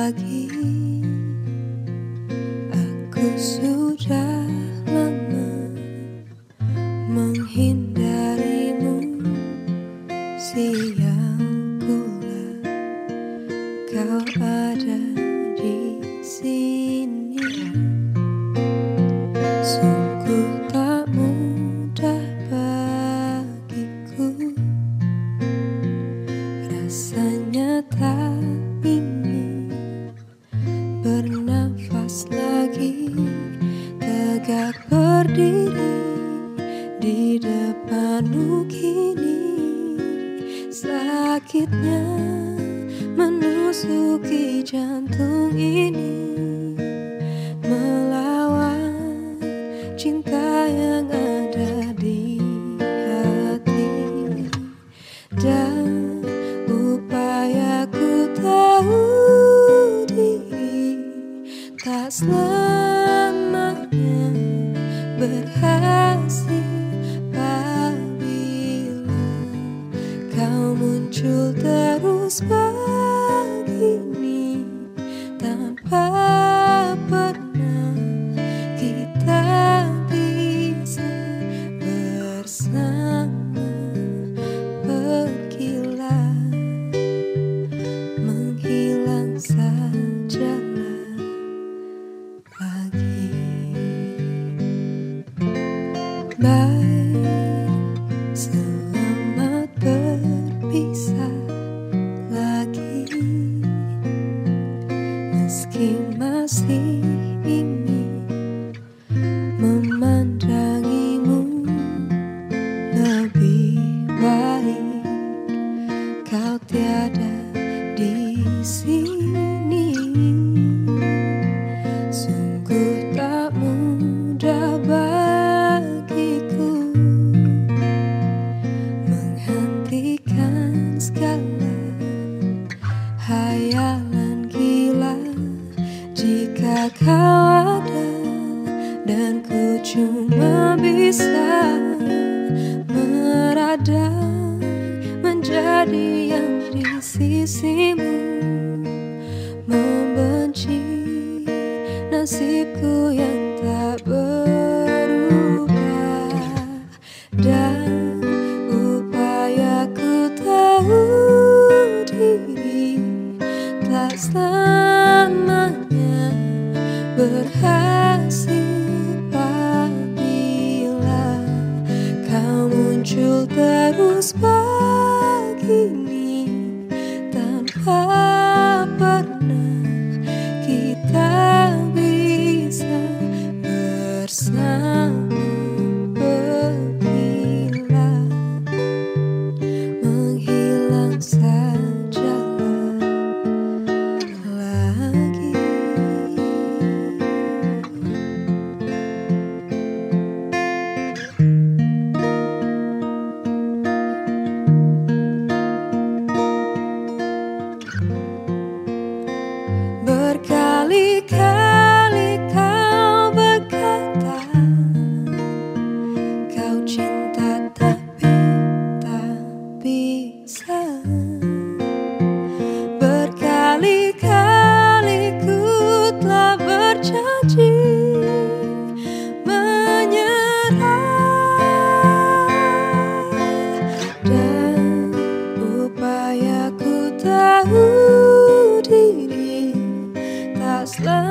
lagi Aku sudah lama menghindarimu. Siang pula kau Sakitnya menusuki jantung ini Melawan cinta yang ada di hati. Dan upayaku tahu diri Tak selamanya berhasil terus begini tanpa pernah kita bisa bersama pergilah menghilang sajalah lagi meski masih ingin memandangimu lebih baik kau tiada jika kau ada dan ku cuma bisa meradang menjadi yang di sisimu membenci nasibku yang tak berubah. Dan berhasil apabila kau muncul terus begini tak selamanya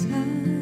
time.